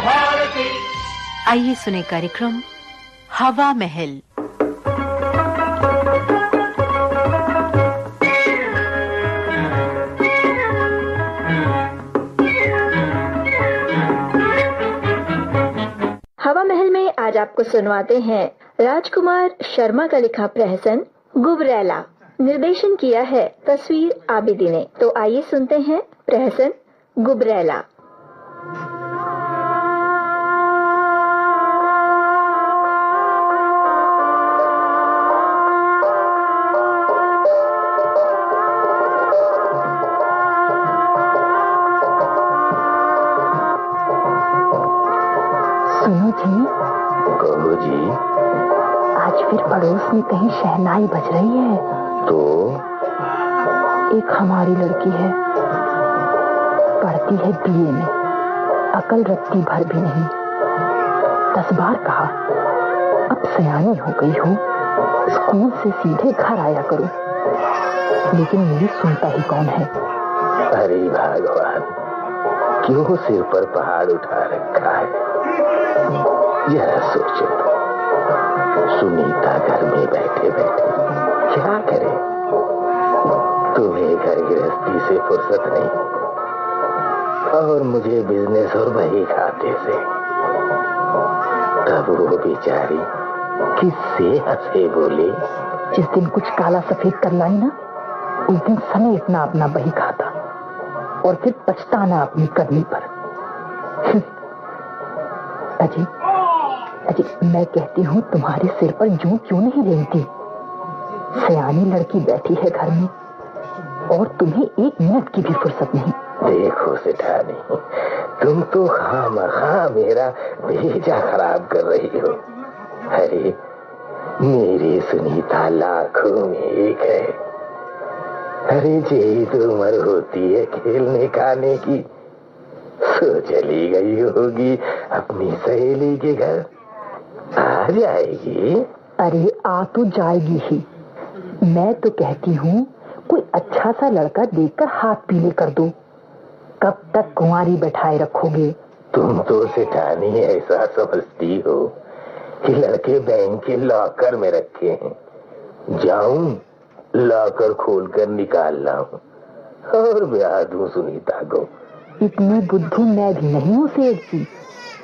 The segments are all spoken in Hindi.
भारती। आइए सुने कार्यक्रम हवा महल। हवा महल में आज आपको सुनवाते हैं राजकुमार शर्मा का लिखा प्रहसन गुबरैला। निर्देशन किया है तस्वीर आबिदी ने। तो आइए सुनते हैं प्रहसन गुबरैला। फिर पड़ोस में कहीं शहनाई बज रही है। तो? एक हमारी लड़की है। पढ़ती है बीए में। अकल रत्ती भर भी नहीं। दस बार कहा अब सयानी हो गई हूँ। स्कूल से सीधे घर आया करूँ। लेकिन मेरी सुनता ही कौन है? अरे भगवान क्यों सिर पर पहाड़ उठा रखा है? जरा सोचो। सुनीता घर में बैठे बैठे क्या करे? तुम्हें घर गृहस्थी से फुर्सत नहीं। और मुझे बिज़नेस और बही खाते से। तब वो बेचारी किससे हंसे बोले? जिस दिन कुछ काला सफ़ेद कर लाई ना, उस दिन समेटना अपना बही खाता। और फिर पछताना अपनी करनी पर। अजी अजी मैं कहती हूँ, तुम्हारे सिर पर जू क्यों नहीं रेंगती? सयानी लड़की बैठी है घर में, और तुम्हें एक मिनट की भी फुर्सत नहीं। देखो सिठानी, तुम तो खाम खा मेरा भेजा खराब कर रही हो। अरे, मेरी सुनीता लाखों में एक है। अरे जी तो उम्र होती है खेलने खाने की, सो चली गई होगी अपनी सहेली के घर। आ जाएगी अरे आ तो जाएगी ही। मैं तो कहती हूँ कोई अच्छा सा लड़का देखकर हाथ पीले कर दो। कब तक कुंवारी बैठाए रखोगे? तुम तो सिठानी ऐसा समझती हो। कि लड़के बैंक के लॉकर में रखे हैं। जाऊँ लॉकर खोलकर निकाल लाऊं और ब्याह दूँ सुनीता को। इतनी बुद्धू मैं भी नहीं हूँ सेठ जी।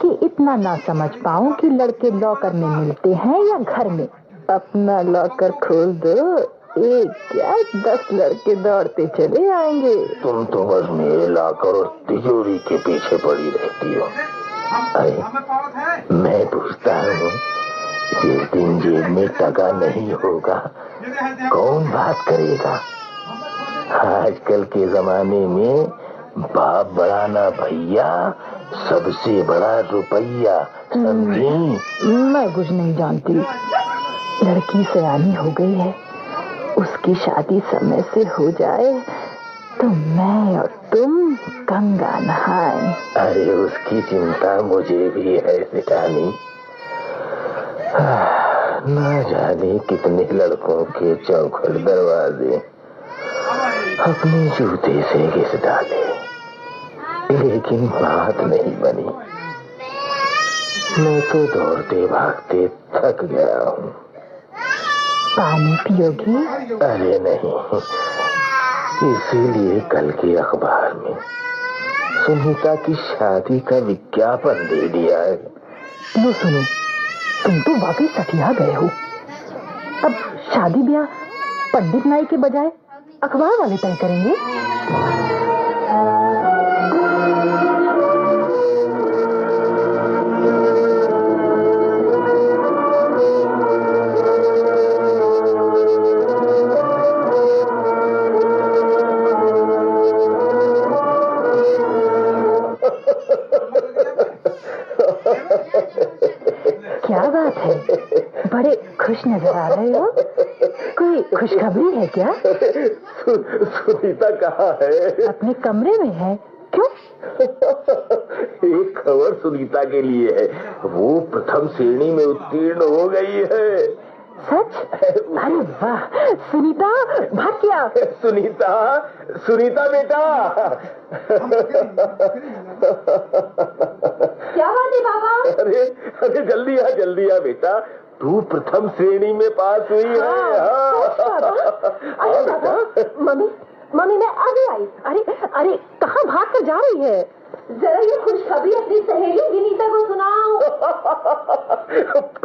कि इतना ना समझ पाऊँ कि लड़के लॉकर में मिलते हैं या घर में। अपना लॉकर खोल दो, एक क्या दस लड़के दौड़ते चले आएँगे। तुम तो बस मेरे लॉकर और तिजोरी के पीछे पड़ी रहती हो। अरे, मैं पूछता हूँ, जिस दिन जेब में टका नहीं होगा, कौन बात करेगा? आजकल के जमाने में बाप बड़ा ना भैया सबसे बड़ा रुपया समझी? मैं कुछ नहीं जानती। लड़की सयानी हो गई है। उसकी शादी समय से हो जाए तो मैं और तुम गंगा नहाए। अरे उसकी चिंता मुझे भी है सिटानी ना जाने कितने लड़कों के चौखट दरवाजे अपने जूते से घिस डाले। लेकिन बात नहीं बनी। मैं तो दौड़ते भागते थक गया हूँ। पानी पियोगी? अरे नहीं। इसीलिए कल के अखबार में सुनीता की शादी का विज्ञापन दे दिया है। लो सुनो तुम तो वाकई सठिया गए हो। अब शादी ब्याह पंडित नाई के बजाय अखबार वाले तय करेंगे? आ रहे हो? कोई खुशखबरी है क्या? सु, सुनीता कहाँ है? अपने कमरे में है। क्यों? एक खबर सुनीता के लिए है। वो प्रथम श्रेणी में उत्तीर्ण हो गई है। सच? अरे वाह! सुनीता भाग क्या सुनीता सुनीता बेटा। नहीं पापा अरे अरे जल्दी आ जल्दी आ बेटा। तू प्रथम श्रेणी में पास हुई है। हाँ। हाँ, बेटा मम्मी मम्मी मैं अभी आई। अरे अरे कहाँ भाग कर जा रही है? जरा ये खुशखबरी अपनी सहेली विनीता को सुनाओ।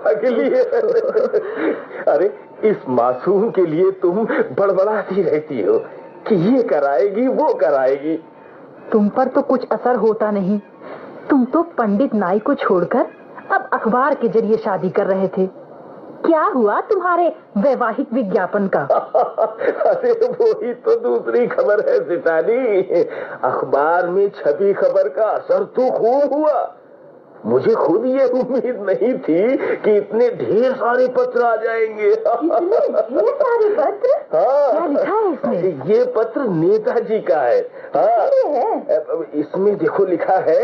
पगली है। अरे इस मासूम के लिए तुम बड़बड़ाती रहती हो कि ये कराएगी वो कराएगी। तुम पर तो कुछ असर होता नहीं। तुम तो पंडित नाई को छोड़कर अब अखबार के ज़रिए शादी कर रहे थे। क्या हुआ तुम्हारे वैवाहिक विज्ञापन का? अरे, वही तो दूसरी खबर है सिटानी अखबार में छपी खबर का असर तो खूब हुआ। मुझे खुद ये उम्मीद नहीं थी कि इतने ढेर सारे पत्र आ जाएँगे। ये सारे पत्र? हाँ। क्या लिखा है इसमें? ये पत्र नेताजी का है। हाँ। इसमें देखो लिखा है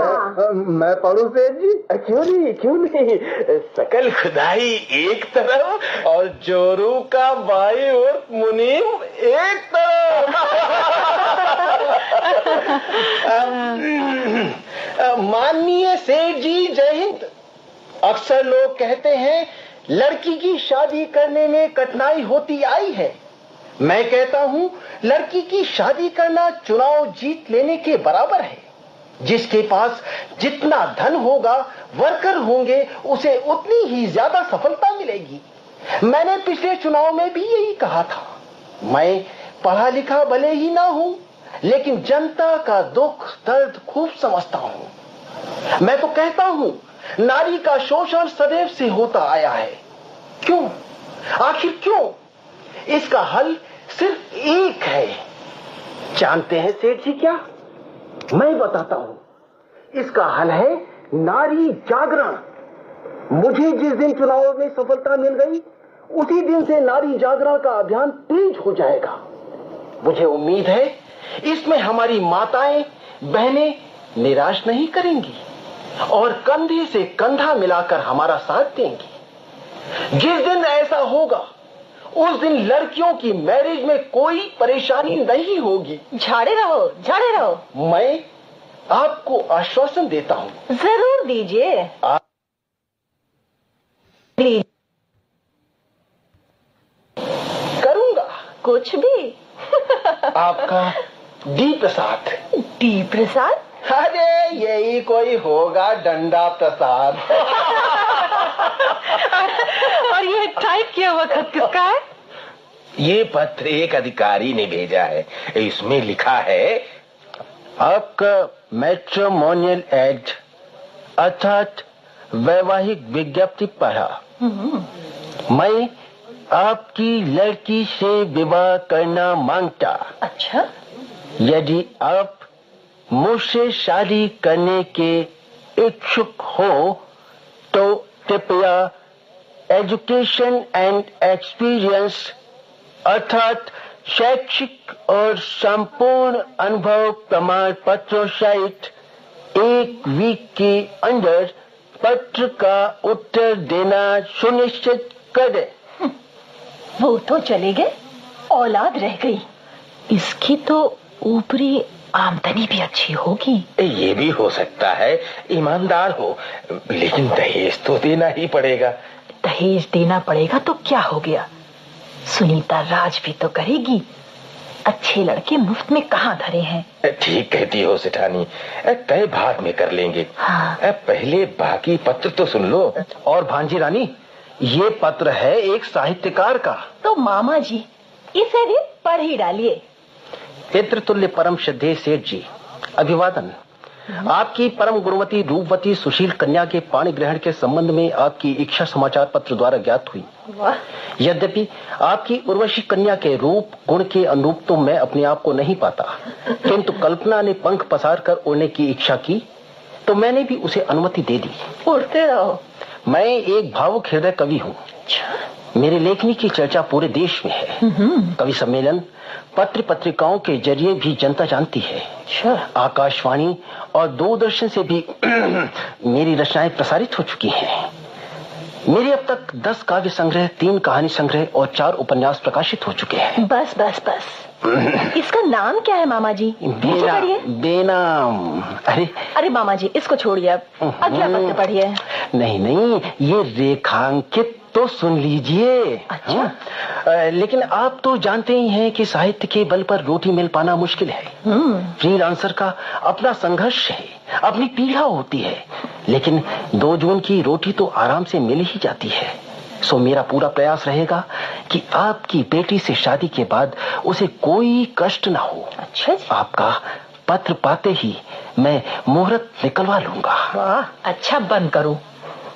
हाँ। मैं पढ़ू सेठ जी। क्यों नहीं क्यों नहीं? सकल खुदाई एक तरफ़ और जोरू का बाई और मुनीम एक तरफ़। माननीय सेठ जी, जय हिंद। अक्सर लोग कहते हैं, लड़की की शादी करने में कठिनाई होती आई है। मैं कहता हूँ, लड़की की शादी करना चुनाव जीत लेने के बराबर है। जिसके पास जितना धन होगा, वर्कर होंगे, उसे उतनी ही ज़्यादा सफलता मिलेगी। मैंने पिछले चुनाव में भी यही कहा था। मैं पढ़ा लिखा भले ही ना हूँ लेकिन जनता का दुख, दर्द खूब समझता हूँ। मैं तो कहता हूँ, नारी का शोषण सदैव से होता आया है। क्यों? आखिर क्यों? इसका हल सिर्फ़ एक है। जानते हैं सेठ जी क्या? मैं बताता हूँ। इसका हल है नारी जागरण। मुझे जिस दिन चुनाव में सफलता मिल गई, उसी दिन से नारी जागरण का अभियान तेज हो जाएगा। मुझे उम्मीद है इसमें हमारी माताएँ बहनें निराश नहीं करेंगी और कंधे से कंधा मिलाकर हमारा साथ देंगी। जिस दिन ऐसा होगा उस दिन लड़कियों की मैरिज में कोई परेशानी नहीं होगी। झाड़े रहो झाड़े रहो। मैं आपको आश्वासन देता हूँ। ज़रूर दीजिए। आप- करूँगा। कुछ भी। आपका डी प्रसाद टी प्रसाद अरे यही कोई होगा डंडा प्रसाद। और ये टाइप किया हुआ खत किसका है? ये पत्र एक अधिकारी ने भेजा है। इसमें लिखा है आपका मैट्रोमोनियल एड अर्थात वैवाहिक विज्ञप्ति पढ़ा। मैं आपकी लड़की से विवाह करना माँगता। अच्छा। यदि आप मुझसे शादी करने के इच्छुक हो तो कृपया एजुकेशन एंड एक्सपीरियंस अर्थात शैक्षिक और संपूर्ण अनुभव प्रमाण पत्रों सहित एक वीक के अंदर पत्र का उत्तर देना सुनिश्चित करें। वो तो चले गए, औलाद रह गई। इसकी तो ऊपरी आमदनी भी अच्छी होगी। ये भी हो सकता है ईमानदार हो लेकिन दहेज तो देना ही पड़ेगा। दहेज देना पड़ेगा तो क्या हो गया? सुनीता राज भी तो करेगी। अच्छे लड़के मुफ़्त में कहाँ धरे हैं? ठीक कहती हो सिठानी। तय बाद में कर लेंगे। हाँ। पहले बाकी पत्र तो सुन लो। और भांजी रानी ये पत्र है एक साहित्यकार का। तो मामा जी इसे भी पढ़ ही डालिए। पितृतुल्य परम श्रद्धे सेठ जी अभिवादन। आपकी परम गुणवती रूपवती सुशील कन्या के पाणी ग्रहण के संबंध में आपकी इच्छा समाचार पत्र द्वारा ज्ञात हुई। यद्यपि आपकी उर्वशी कन्या के रूप गुण के अनुरूप तो मैं अपने आप को नहीं पाता किंतु कल्पना ने पंख पसार कर उड़ने की इच्छा की तो मैंने भी उसे अनुमति दे दी। उड़ते रहो। मैं एक भावुक हृदय कवि हूँ। मेरे लेखनी की चर्चा पूरे देश में है। कवि सम्मेलन पत्र पत्रिकाओं के ज़रिए भी जनता जानती है। अच्छा। आकाशवाणी और दूरदर्शन से भी मेरी रचनाएँ प्रसारित हो चुकी हैं। मेरे अब तक दस काव्य संग्रह तीन कहानी संग्रह और चार उपन्यास प्रकाशित हो चुके हैं। बस बस बस। इसका नाम क्या है मामा जी बेना बेनाम। अरे। अरे मामा जी इसको छोड़िए अब। अगला पत्र पढ़िए। नहीं नहीं ये रेखांकित तो सुन लीजिए। अच्छा। हाँ? लेकिन आप तो जानते ही हैं कि साहित्य के बल पर रोटी मिल पाना मुश्किल है। हम्म। फ्रीलांसर का अपना संघर्ष है अपनी पीड़ा होती है। लेकिन दो जून की रोटी तो आराम से मिल ही जाती है। सो मेरा पूरा प्रयास रहेगा कि आपकी बेटी से शादी के बाद उसे कोई कष्ट ना हो। अच्छा जी। आपका पत्र पाते ही मैं मुहूर्त निकलवा लूँगा। अच्छा बंद करो।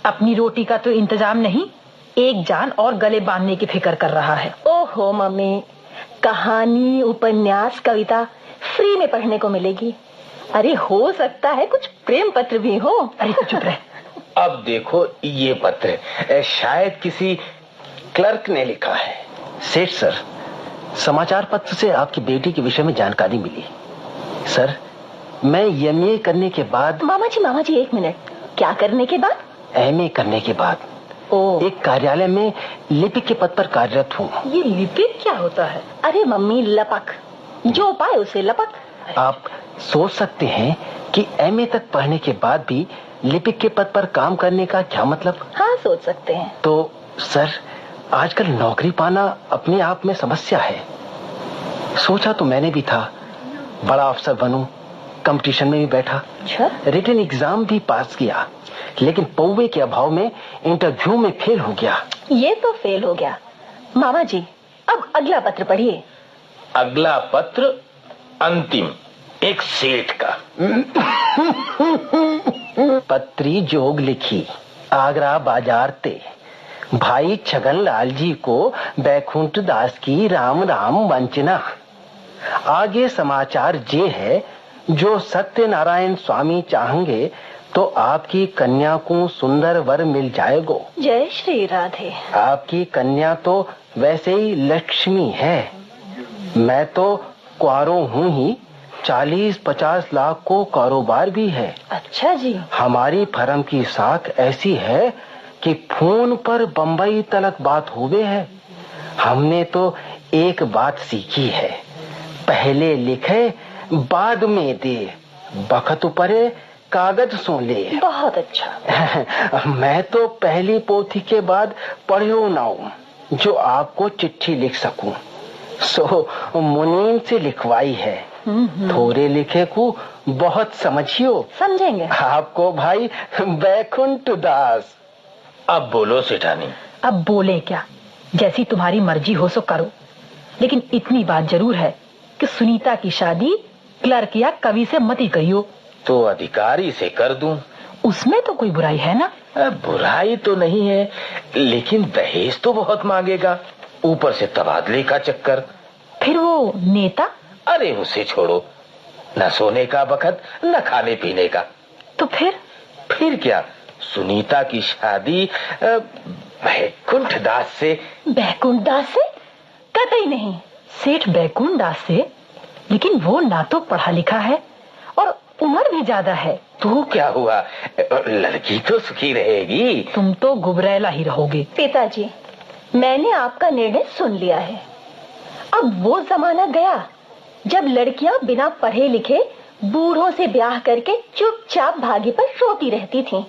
अपनी रोटी का तो इंतज़ाम नहीं। एक जान और गले बांधने की फ़िक्र कर रहा है। ओहो मम्मी कहानी उपन्यास कविता फ्री में पढ़ने को मिलेगी। अरे हो सकता है कुछ प्रेम पत्र भी हो। अरे तू चुप रह। अब देखो ये पत्र। शायद किसी क्लर्क ने लिखा है। सेठ सर समाचार पत्र से आपकी बेटी के विषय में जानकारी मिली। सर मैं एमए करने के बाद मामा जी मामा जी एक मिनट। क्या करने के बाद? एमए करने के बाद। एक कार्यालय में लिपिक के पद पर कार्यरत हूँ। ये लिपिक क्या होता है? अरे मम्मी लपक। जो पाए उसे लपक। आप सोच सकते हैं कि एमए तक पढ़ने के बाद भी लिपिक के पद पर काम करने का क्या मतलब? हाँ सोच सकते हैं। तो सर आजकल नौकरी पाना अपने आप में समस्या है। सोचा तो मैंने भी था। बड़ा अफसर बनूं कंपटीशन में भी बैठा। रिटर्न एग्ज़ाम भी पास किया। लेकिन पौवे के अभाव में इंटरव्यू में फेल हो गया। ये तो फेल हो गया। मामा जी अब अगला पत्र पढ़िए। अगला पत्र अंतिम एक सेठ का। पत्री जोग लिखी आगरा बाज़ार ते। भाई छगन लाल जी को बैकुंठ दास की राम राम वंचना। आगे समाचार ये है जो सत्यनारायण स्वामी चाहेंगे तो आपकी कन्या को सुंदर वर मिल जाएगो। जय श्री राधे। आपकी कन्या तो वैसे ही लक्ष्मी है। मैं तो क्वारो हूँ ही चालीस पचास लाख को कारोबार भी है। अच्छा जी। हमारी फर्म की साख ऐसी है कि फ़ोन पर बम्बई तलक बात हुए है। हमने तो एक बात सीखी है। पहले लिखे बाद में दे। बखत परे कागज़ सो ले। बहुत अच्छा। मैं तो पहली पोथी के बाद पढ़ियो ना हूँ, जो आपको चिट्ठी लिख सकूँ। सो मुनीम से लिखवाई है। थोड़े लिखे को बहुत समझियो। समझेंगे। आपको भाई बैकुंठ दास। अब बोलो सेठानी। अब बोले क्या? जैसी तुम्हारी मर्ज़ी हो सो करो। लेकिन इतनी बात ज़रूर है कि सुनीता की शादी क्लर्क या कवि से मत ही कहियो। तो अधिकारी से कर दूँ। उसमें तो कोई बुराई है ना? बुराई तो नहीं है लेकिन दहेज तो बहुत मांगेगा। ऊपर से तबादले का चक्कर। फिर वो नेता? अरे उसे छोड़ो। न सोने का बखत न खाने पीने का। तो फिर? फिर क्या? सुनीता की शादी बैकुंठ दास से। बैकुंठ दास से? कतई नहीं। सेठ बैकुंठ दास से? लेकिन वो ना तो पढ़ा लिखा है और उम्र भी ज़्यादा है। तो क्या हुआ? लड़की तो सुखी रहेगी। तुम तो गुबरैला ही रहोगे। पिताजी मैंने आपका निर्णय सुन लिया है। अब वो जमाना गया जब लड़कियाँ बिना पढ़े लिखे बूढ़ों से ब्याह करके चुपचाप भागी पर रोती रहती थीं।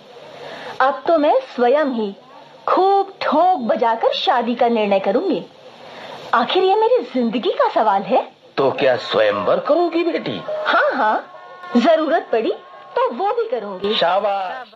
अब तो मैं स्वयं ही खूब ठोक बजाकर शादी का निर्णय करूँगी। आखिर ये मेरी ज़िंदगी का सवाल है? तो क्या स्वयंवर करोगी बेटी? हाँ हाँ ज़रूरत पड़ी तो वो भी करूँगी। शाबाश।